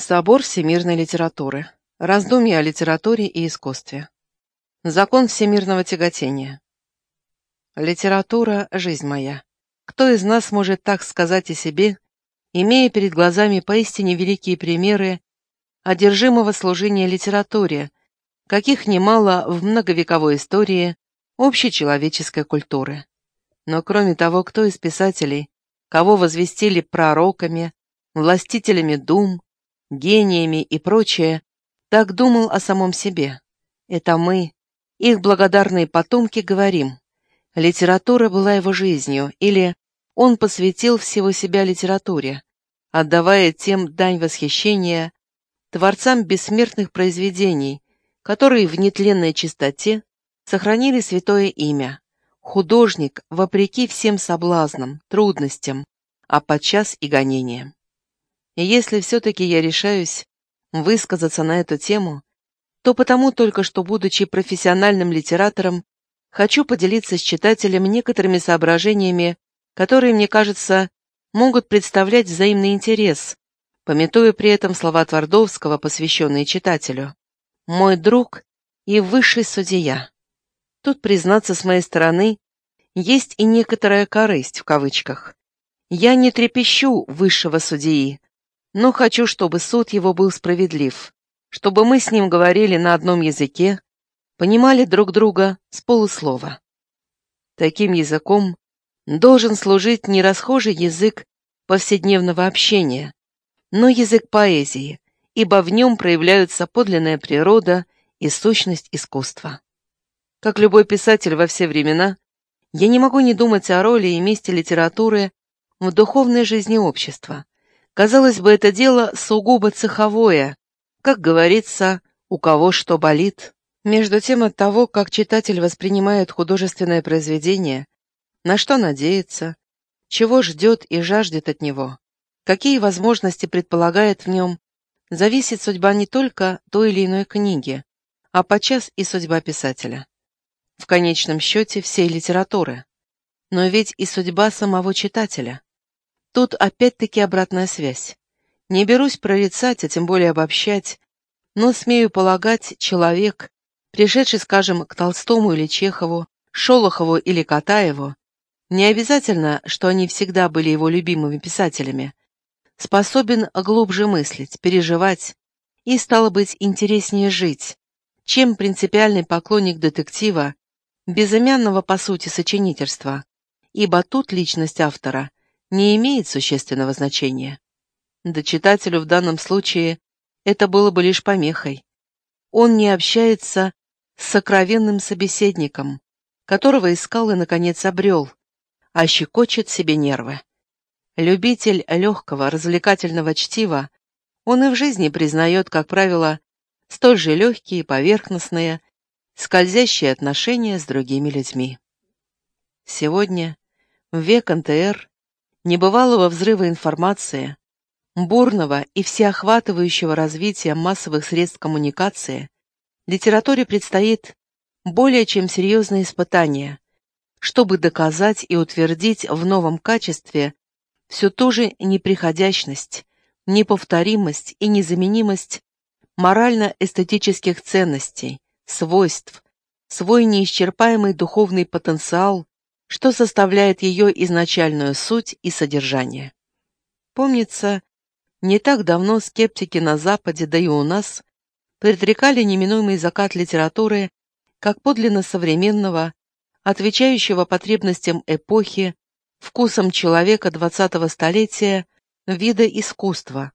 Собор всемирной литературы. Раздумья о литературе и искусстве. Закон всемирного тяготения. Литература – жизнь моя. Кто из нас может так сказать о себе, имея перед глазами поистине великие примеры одержимого служения литературе, каких немало в многовековой истории общечеловеческой культуры. Но кроме того, кто из писателей, кого возвестили пророками, властителями дум, гениями и прочее, так думал о самом себе. Это мы, их благодарные потомки, говорим. Литература была его жизнью, или он посвятил всего себя литературе, отдавая тем дань восхищения творцам бессмертных произведений, которые в нетленной чистоте сохранили святое имя. Художник, вопреки всем соблазнам, трудностям, а подчас и гонениям. И если все-таки я решаюсь высказаться на эту тему, то потому только что, будучи профессиональным литератором, хочу поделиться с читателем некоторыми соображениями, которые, мне кажется, могут представлять взаимный интерес, пометуя при этом слова Твардовского, посвященные читателю. «Мой друг и высший судья». Тут, признаться с моей стороны, есть и некоторая корысть в кавычках. Я не трепещу высшего судьи, но хочу, чтобы суд его был справедлив, чтобы мы с ним говорили на одном языке, понимали друг друга с полуслова. Таким языком должен служить не расхожий язык повседневного общения, но язык поэзии, ибо в нем проявляются подлинная природа и сущность искусства. Как любой писатель во все времена, я не могу не думать о роли и месте литературы в духовной жизни общества, Казалось бы, это дело сугубо цеховое, как говорится, у кого что болит. Между тем от того, как читатель воспринимает художественное произведение, на что надеется, чего ждет и жаждет от него, какие возможности предполагает в нем, зависит судьба не только той или иной книги, а подчас и судьба писателя. В конечном счете всей литературы. Но ведь и судьба самого читателя. Тут опять-таки обратная связь. Не берусь прорицать, а тем более обобщать, но смею полагать, человек, пришедший, скажем, к Толстому или Чехову, Шолохову или Катаеву, не обязательно, что они всегда были его любимыми писателями, способен глубже мыслить, переживать и, стало быть, интереснее жить, чем принципиальный поклонник детектива, безымянного по сути сочинительства, ибо тут личность автора не имеет существенного значения. Да читателю в данном случае это было бы лишь помехой. Он не общается с сокровенным собеседником, которого искал и, наконец, обрел, а щекочет себе нервы. Любитель легкого, развлекательного чтива, он и в жизни признает, как правило, столь же легкие, поверхностные, скользящие отношения с другими людьми. Сегодня, в век НТР, небывалого взрыва информации, бурного и всеохватывающего развития массовых средств коммуникации, литературе предстоит более чем серьезное испытание, чтобы доказать и утвердить в новом качестве всю ту же неприходящность, неповторимость и незаменимость морально-эстетических ценностей, свойств, свой неисчерпаемый духовный потенциал, что составляет ее изначальную суть и содержание. Помнится, не так давно скептики на Западе, да и у нас, предрекали неминуемый закат литературы как подлинно современного, отвечающего потребностям эпохи, вкусам человека XX столетия, вида искусства,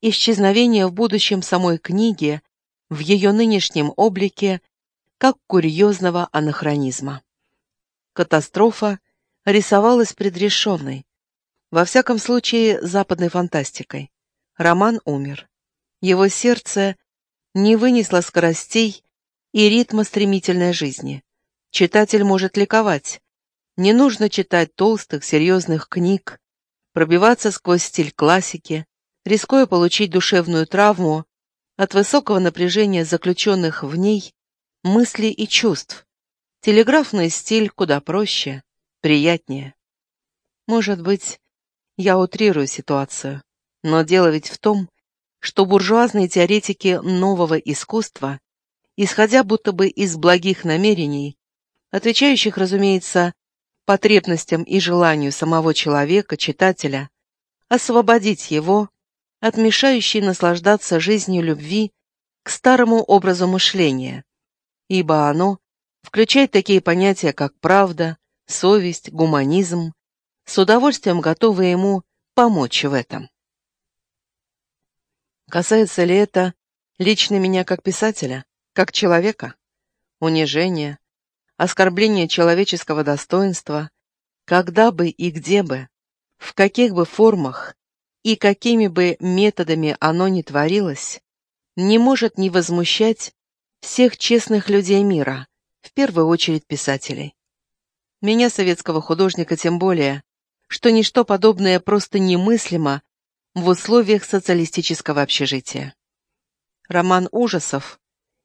исчезновение в будущем самой книги в ее нынешнем облике как курьезного анахронизма. Катастрофа рисовалась предрешенной. Во всяком случае, западной фантастикой. Роман умер. Его сердце не вынесло скоростей и ритма стремительной жизни. Читатель может ликовать. Не нужно читать толстых, серьезных книг, пробиваться сквозь стиль классики, рискуя получить душевную травму от высокого напряжения заключенных в ней мыслей и чувств, Телеграфный стиль куда проще, приятнее. Может быть, я утрирую ситуацию, но дело ведь в том, что буржуазные теоретики нового искусства, исходя будто бы из благих намерений, отвечающих, разумеется, потребностям и желанию самого человека, читателя, освободить его от мешающей наслаждаться жизнью любви к старому образу мышления, ибо оно включает такие понятия, как правда, совесть, гуманизм, с удовольствием готовы ему помочь в этом. Касается ли это лично меня как писателя, как человека? Унижение, оскорбление человеческого достоинства, когда бы и где бы, в каких бы формах и какими бы методами оно ни творилось, не может не возмущать всех честных людей мира, в первую очередь писателей. Меня, советского художника, тем более, что ничто подобное просто немыслимо в условиях социалистического общежития. Роман ужасов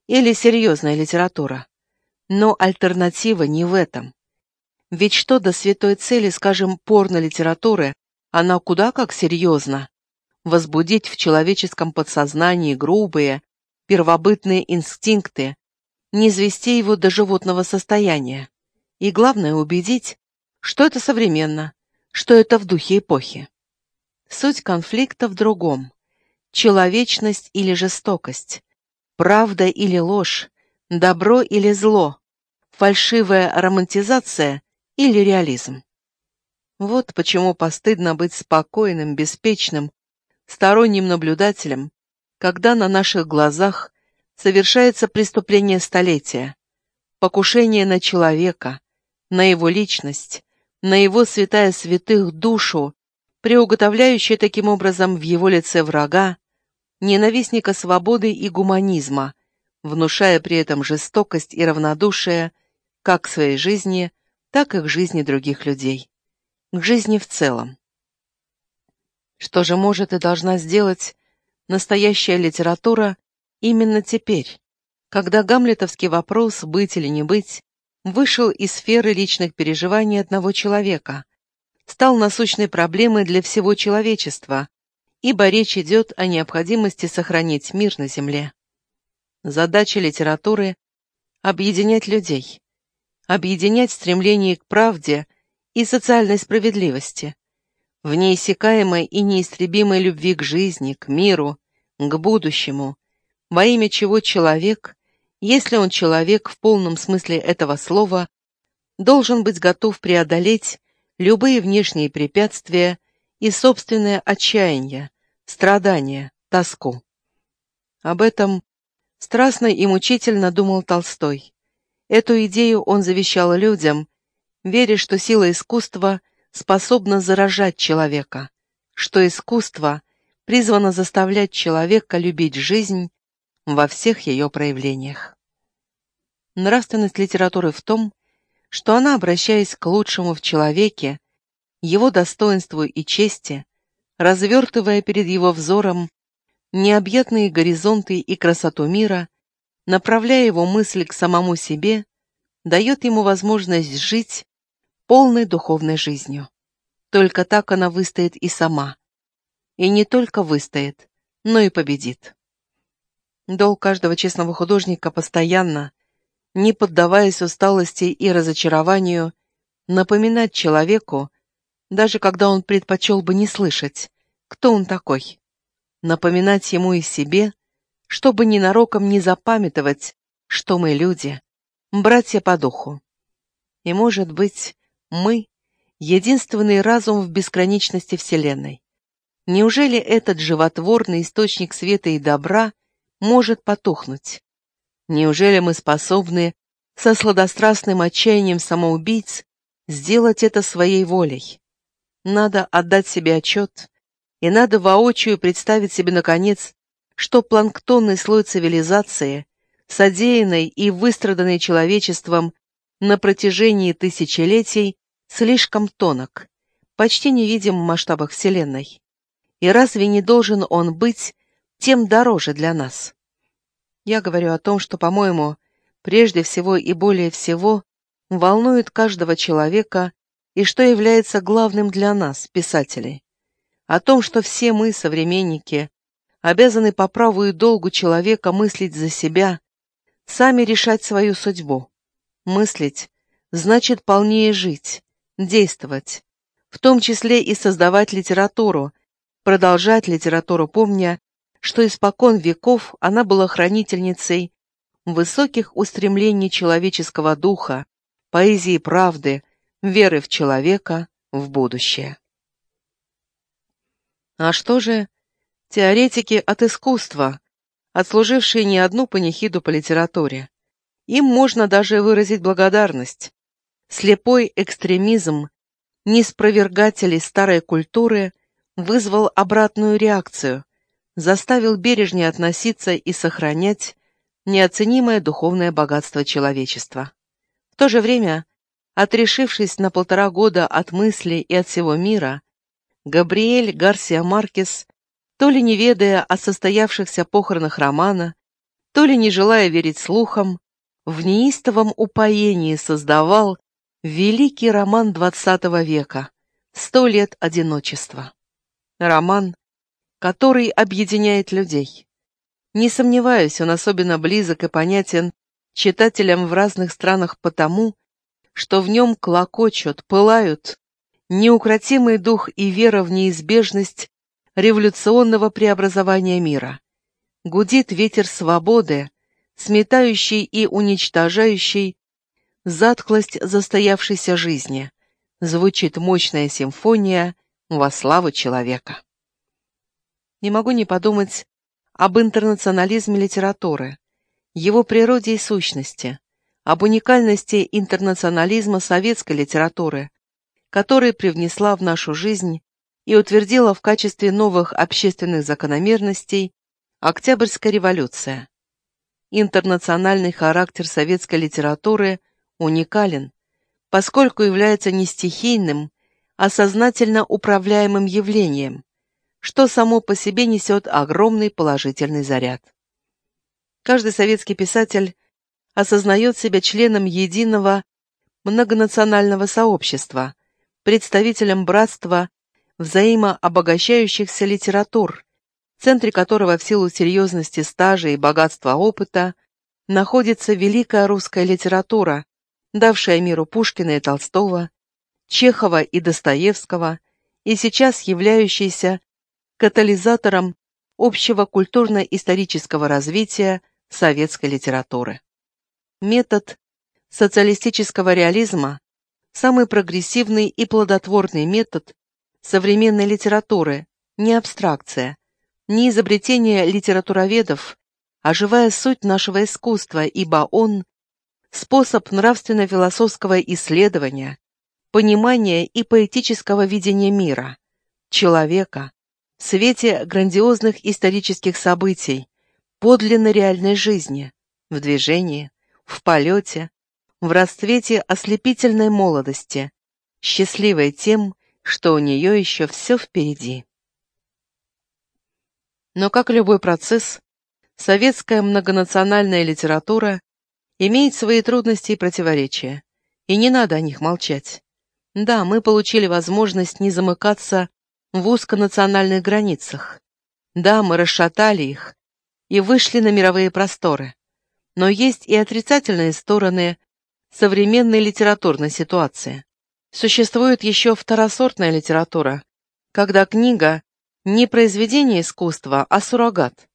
или серьезная литература. Но альтернатива не в этом. Ведь что до святой цели, скажем, порно-литературы, она куда как серьезна. Возбудить в человеческом подсознании грубые, первобытные инстинкты, не извести его до животного состояния. И главное убедить, что это современно, что это в духе эпохи. Суть конфликта в другом. Человечность или жестокость, правда или ложь, добро или зло, фальшивая романтизация или реализм. Вот почему постыдно быть спокойным, беспечным, сторонним наблюдателем, когда на наших глазах совершается преступление столетия, покушение на человека, на его личность, на его святая святых душу, приуготовляющее таким образом в его лице врага, ненавистника свободы и гуманизма, внушая при этом жестокость и равнодушие как к своей жизни, так и к жизни других людей, к жизни в целом. Что же может и должна сделать настоящая литература именно теперь, когда гамлетовский вопрос «быть или не быть» вышел из сферы личных переживаний одного человека, стал насущной проблемой для всего человечества, ибо речь идет о необходимости сохранить мир на Земле. Задача литературы — объединять людей, объединять стремление к правде и социальной справедливости, в неиссякаемой и неистребимой любви к жизни, к миру, к будущему, во имя чего человек, если он человек в полном смысле этого слова, должен быть готов преодолеть любые внешние препятствия и собственное отчаяние, страдания, тоску. Об этом страстно и мучительно думал Толстой. Эту идею он завещал людям, веря, что сила искусства способна заражать человека, что искусство призвано заставлять человека любить жизнь во всех ее проявлениях. Нравственность литературы в том, что она, обращаясь к лучшему в человеке, его достоинству и чести, развертывая перед его взором необъятные горизонты и красоту мира, направляя его мысль к самому себе, дает ему возможность жить полной духовной жизнью. Только так она выстоит и сама. И не только выстоит, но и победит. Долг каждого честного художника постоянно, не поддаваясь усталости и разочарованию, напоминать человеку, даже когда он предпочел бы не слышать, кто он такой. Напоминать ему и себе, чтобы ненароком не запамятовать, что мы люди, братья по духу. И, может быть, мы — единственный разум в бесконечности Вселенной. Неужели этот животворный источник света и добра может потухнуть. Неужели мы способны со сладострастным отчаянием самоубийц сделать это своей волей? Надо отдать себе отчет, и надо воочию представить себе, наконец, что планктонный слой цивилизации, содеянный и выстраданный человечеством на протяжении тысячелетий, слишком тонок, почти невидим в масштабах Вселенной. И разве не должен он быть тем дороже для нас. Я говорю о том, что, по-моему, прежде всего и более всего волнует каждого человека и что является главным для нас, писателей. О том, что все мы, современники, обязаны по праву и долгу человека мыслить за себя, сами решать свою судьбу. Мыслить значит полнее жить, действовать, в том числе и создавать литературу, продолжать литературу, помня, что испокон веков она была хранительницей высоких устремлений человеческого духа, поэзии правды, веры в человека, в будущее. А что же теоретики от искусства, отслужившие не одну панихиду по литературе? Им можно даже выразить благодарность. Слепой экстремизм неспровергателей старой культуры вызвал обратную реакцию, заставил бережнее относиться и сохранять неоценимое духовное богатство человечества. В то же время, отрешившись на полтора года от мысли и от всего мира, Габриэль Гарсия Маркес, то ли не ведая о состоявшихся похоронах романа, то ли не желая верить слухам, в неистовом упоении создавал великий роман XX века «Сто лет одиночества». Роман, который объединяет людей. Не сомневаюсь, он особенно близок и понятен читателям в разных странах потому, что в нем клокочут, пылают неукротимый дух и вера в неизбежность революционного преобразования мира. Гудит ветер свободы, сметающий и уничтожающий затхлость застоявшейся жизни. Звучит мощная симфония во славу человека. Не могу не подумать об интернационализме литературы, его природе и сущности, об уникальности интернационализма советской литературы, который привнесла в нашу жизнь и утвердила в качестве новых общественных закономерностей Октябрьская революция. Интернациональный характер советской литературы уникален, поскольку является не стихийным, а сознательно управляемым явлением, что само по себе несет огромный положительный заряд. Каждый советский писатель осознает себя членом единого многонационального сообщества, представителем братства взаимообогащающихся литератур, в центре которого в силу серьезности стажа и богатства опыта находится великая русская литература, давшая миру Пушкина и Толстого, Чехова и Достоевского, и сейчас являющаяся катализатором общего культурно-исторического развития советской литературы. Метод социалистического реализма – самый прогрессивный и плодотворный метод современной литературы, не абстракция, не изобретение литературоведов, а живая суть нашего искусства, ибо он – способ нравственно-философского исследования, понимания и поэтического видения мира, человека, свете грандиозных исторических событий, подлинно реальной жизни, в движении, в полете, в расцвете ослепительной молодости, счастливой тем, что у нее еще все впереди. Но, как любой процесс, советская многонациональная литература имеет свои трудности и противоречия, и не надо о них молчать. Да, мы получили возможность не замыкаться в узконациональных границах. Да, мы расшатали их и вышли на мировые просторы. Но есть и отрицательные стороны современной литературной ситуации. Существует еще второсортная литература, когда книга не произведение искусства, а суррогат.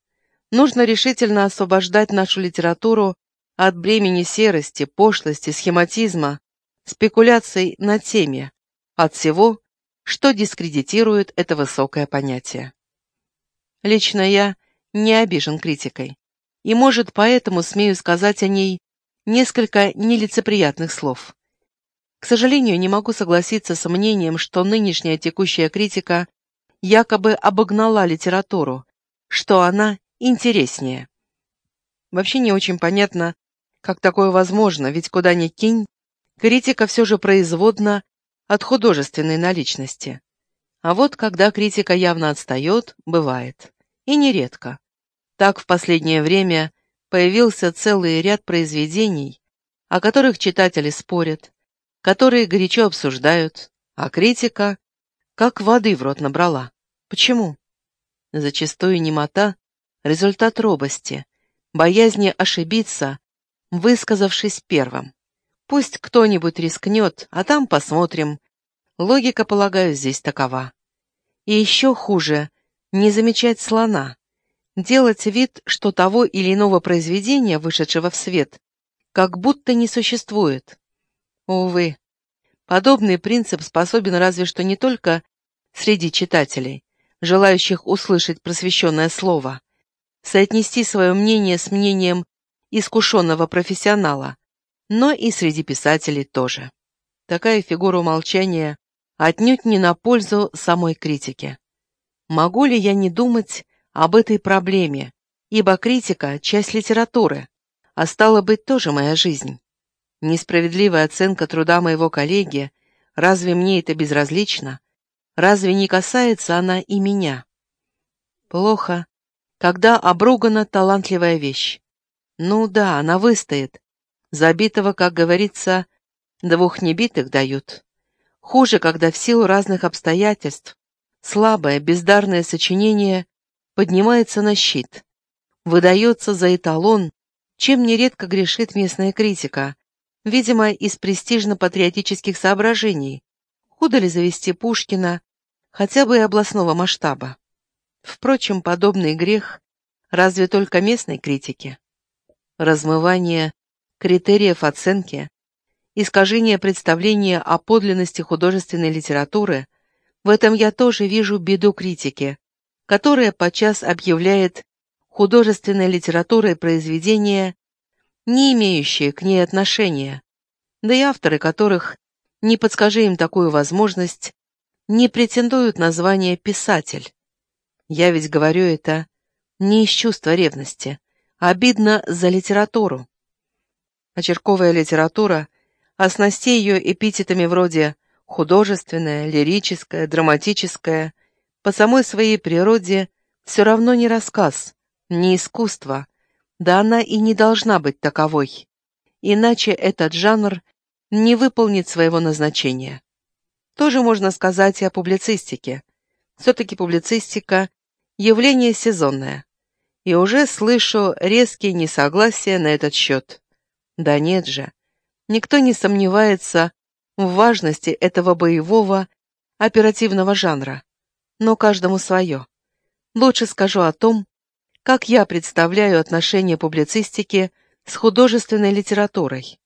Нужно решительно освобождать нашу литературу от бремени серости, пошлости, схематизма, спекуляций на теме, от всего, что дискредитирует это высокое понятие. Лично я не обижен критикой, и, может, поэтому смею сказать о ней несколько нелицеприятных слов. К сожалению, не могу согласиться с мнением, что нынешняя текущая критика якобы обогнала литературу, что она интереснее. Вообще не очень понятно, как такое возможно, ведь куда ни кинь, критика все же производна от художественной наличности. А вот когда критика явно отстает, бывает. И нередко. Так в последнее время появился целый ряд произведений, о которых читатели спорят, которые горячо обсуждают, а критика как воды в рот набрала. Почему? Зачастую немота — результат робости, боязни ошибиться, высказавшись первым. Пусть кто-нибудь рискнет, а там посмотрим. Логика, полагаю, здесь такова. И еще хуже — не замечать слона. Делать вид, что того или иного произведения, вышедшего в свет, как будто не существует. Увы, подобный принцип способен разве что не только среди читателей, желающих услышать просвещенное слово, соотнести свое мнение с мнением искушенного профессионала, но и среди писателей тоже. Такая фигура умолчания отнюдь не на пользу самой критики. Могу ли я не думать об этой проблеме, ибо критика — часть литературы, а стало быть, тоже моя жизнь. Несправедливая оценка труда моего коллеги, разве мне это безразлично? Разве не касается она и меня? Плохо, когда обругана талантливая вещь. Ну да, она выстоит. Забитого, как говорится, двух небитых дают. Хуже, когда в силу разных обстоятельств слабое, бездарное сочинение поднимается на щит, выдается за эталон, чем нередко грешит местная критика, видимо, из престижно-патриотических соображений. Худо ли завести Пушкина, хотя бы и областного масштаба? Впрочем, подобный грех разве только местной критики. Размывание критериев оценки, искажение представления о подлинности художественной литературы, в этом я тоже вижу беду критики, которая подчас объявляет художественной литературой произведения, не имеющие к ней отношения, да и авторы которых, не подскажи им такую возможность, не претендуют на звание «писатель». Я ведь говорю это не из чувства ревности, а обидно за литературу. Очерковая литература, оснасти ее эпитетами вроде художественная, лирическая, драматическая, по самой своей природе все равно не рассказ, не искусство, да она и не должна быть таковой. Иначе этот жанр не выполнит своего назначения. Тоже можно сказать и о публицистике. Все-таки публицистика – явление сезонное. И уже слышу резкие несогласия на этот счет. Да нет же, никто не сомневается в важности этого боевого, оперативного жанра. Но каждому свое. Лучше скажу о том, как я представляю отношения публицистики с художественной литературой.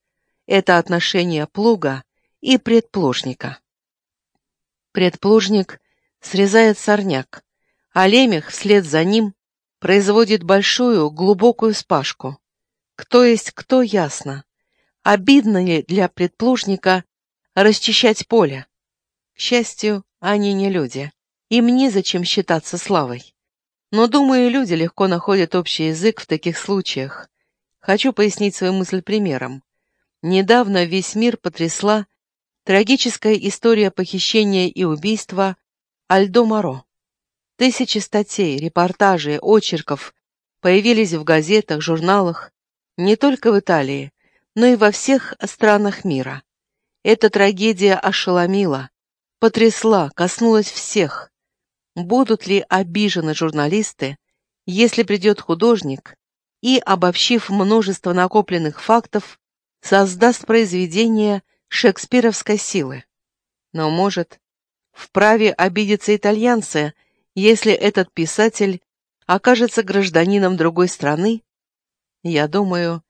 Это отношение плуга и предплужника. Предплужник срезает сорняк, а лемех вслед за ним производит большую глубокую спашку. Кто есть кто, ясно. Обидно ли для предплужника расчищать поле? К счастью, они не люди. Им незачем считаться славой. Но, думаю, люди легко находят общий язык в таких случаях. Хочу пояснить свою мысль примером. Недавно весь мир потрясла трагическая история похищения и убийства Альдо Моро. Тысячи статей, репортажей, очерков появились в газетах, журналах, не только в Италии, но и во всех странах мира. Эта трагедия ошеломила, потрясла, коснулась всех. Будут ли обижены журналисты, если придет художник и, обобщив множество накопленных фактов, создаст произведение шекспировской силы? Но, может, вправе обидеться итальянцы, если этот писатель окажется гражданином другой страны? Я думаю,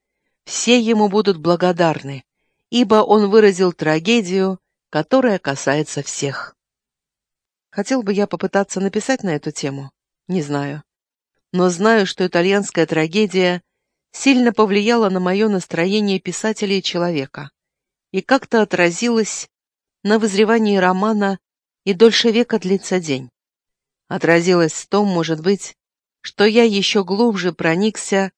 все ему будут благодарны, ибо он выразил трагедию, которая касается всех. Хотел бы я попытаться написать на эту тему? Не знаю. Но знаю, что итальянская трагедия сильно повлияла на мое настроение писателя и человека и как-то отразилась на вызревании романа «И дольше века длится день». Отразилась в том, может быть, что я еще глубже проникся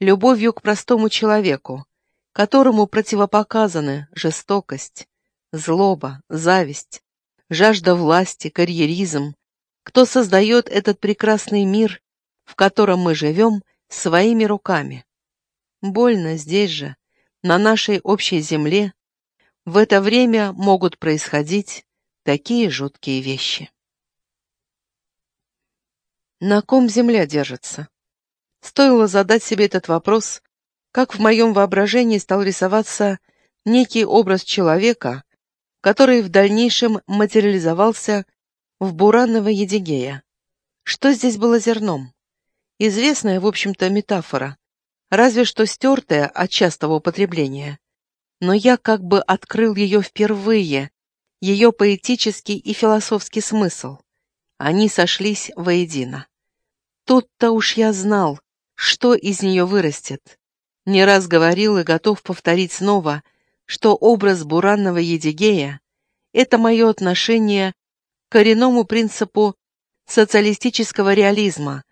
любовью к простому человеку, которому противопоказаны жестокость, злоба, зависть, жажда власти, карьеризм, кто создает этот прекрасный мир, в котором мы живем, своими руками. Больно здесь же, на нашей общей земле, в это время могут происходить такие жуткие вещи. На ком земля держится? Стоило задать себе этот вопрос, как в моем воображении стал рисоваться некий образ человека, который в дальнейшем материализовался в Буранова Едигея. Что здесь было зерном? Известная, в общем-то, метафора, разве что стертая от частого употребления. Но я как бы открыл ее впервые, ее поэтический и философский смысл. Они сошлись воедино. Тут-то уж я знал, что из нее вырастет. Не раз говорил и готов повторить снова, что образ буранного Едигея — это мое отношение к коренному принципу социалистического реализма,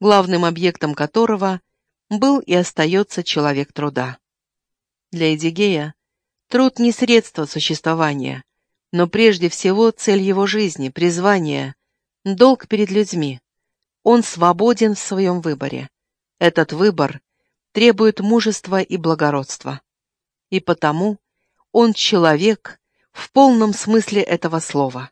главным объектом которого был и остается человек труда. Для Эдигея труд не средство существования, но прежде всего цель его жизни, призвание, долг перед людьми. Он свободен в своем выборе. Этот выбор требует мужества и благородства. И потому он человек в полном смысле этого слова.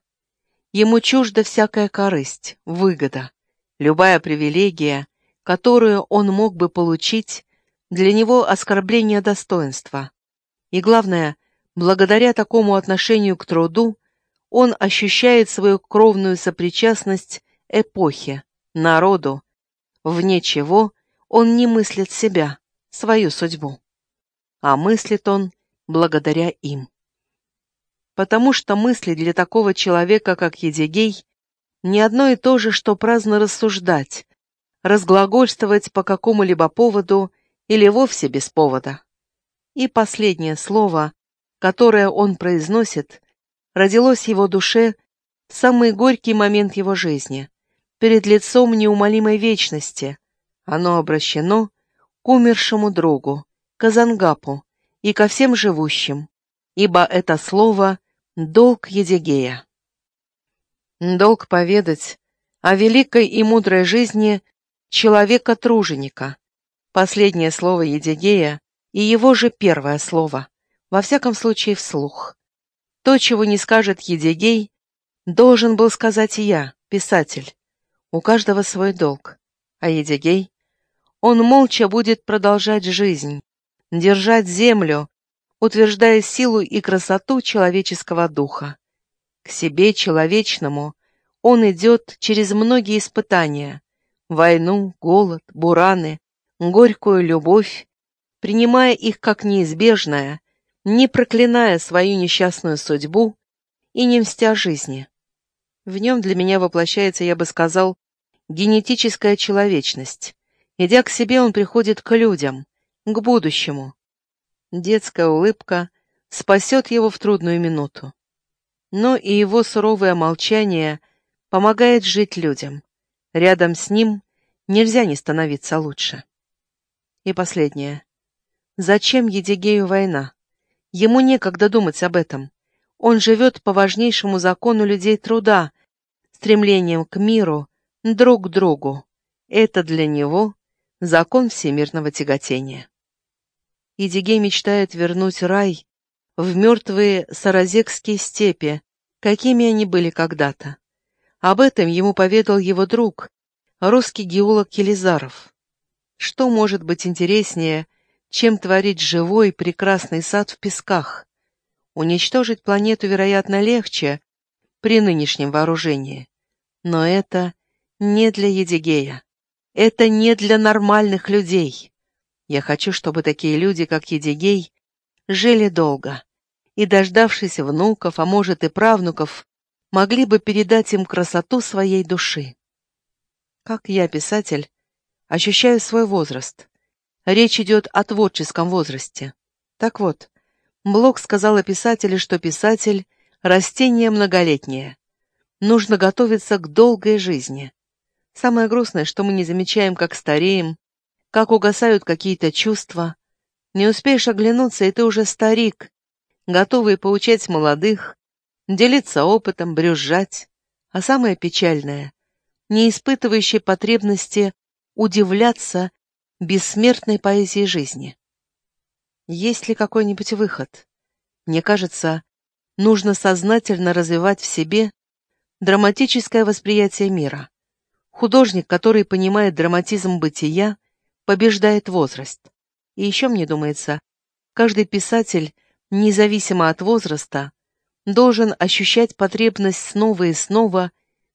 Ему чужда всякая корысть, выгода, любая привилегия, которую он мог бы получить, для него оскорбление достоинства. И главное, благодаря такому отношению к труду, он ощущает свою кровную сопричастность эпохе, народу, вне чего он не мыслит себя, свою судьбу. А мыслит он благодаря им. Потому что мысли для такого человека, как Едигей, не одно и то же, что праздно рассуждать, разглагольствовать по какому-либо поводу или вовсе без повода. И последнее слово, которое он произносит, родилось его душе в самый горький момент его жизни, перед лицом неумолимой вечности. Оно обращено к умершему другу, к Азангапу и ко всем живущим, ибо это слово — долг Едигея. Долг поведать о великой и мудрой жизни человека-труженика. Последнее слово Едигея и его же первое слово, во всяком случае вслух. То, чего не скажет Едигей, должен был сказать и я, писатель. У каждого свой долг. А Едигей он молча будет продолжать жизнь, держать землю, утверждая силу и красоту человеческого духа. К себе человечному он идет через многие испытания — войну, голод, бураны, горькую любовь, принимая их как неизбежное, не проклиная свою несчастную судьбу и не мстя жизни. В нем для меня воплощается, я бы сказал, генетическая человечность, Идя к себе, он приходит к людям, к будущему. Детская улыбка спасет его в трудную минуту. Но и его суровое молчание помогает жить людям. Рядом с ним нельзя не становиться лучше. И последнее. Зачем Едигею война? Ему некогда думать об этом. Он живет по важнейшему закону людей труда, стремлением к миру, друг к другу. Это для него закон всемирного тяготения. Идигей мечтает вернуть рай в мертвые саразекские степи, какими они были когда-то. Об этом ему поведал его друг, русский геолог Елизаров. Что может быть интереснее, чем творить живой прекрасный сад в песках? Уничтожить планету, вероятно, легче при нынешнем вооружении. Но это не для Едигея. Это не для нормальных людей. Я хочу, чтобы такие люди, как Едигей, жили долго и, дождавшись внуков, а может и правнуков, могли бы передать им красоту своей души. Как я, писатель, ощущаю свой возраст. Речь идет о творческом возрасте. Так вот, Блок сказал о писателе, что писатель — растение многолетнее. Нужно готовиться к долгой жизни. Самое грустное, что мы не замечаем, как стареем, как угасают какие-то чувства. Не успеешь оглянуться, и ты уже старик, готовый поучать молодых, делиться опытом, брюзжать. А самое печальное — не испытывающий потребности удивляться бессмертной поэзии жизни. Есть ли какой-нибудь выход? Мне кажется, нужно сознательно развивать в себе драматическое восприятие мира Художник, который понимает драматизм бытия, побеждает возраст. И еще мне думается, каждый писатель, независимо от возраста, должен ощущать потребность снова и снова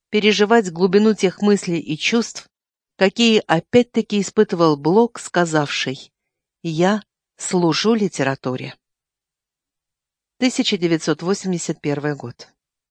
переживать глубину тех мыслей и чувств, какие опять-таки испытывал Блок, сказавший «Я служу литературе». 1981 год.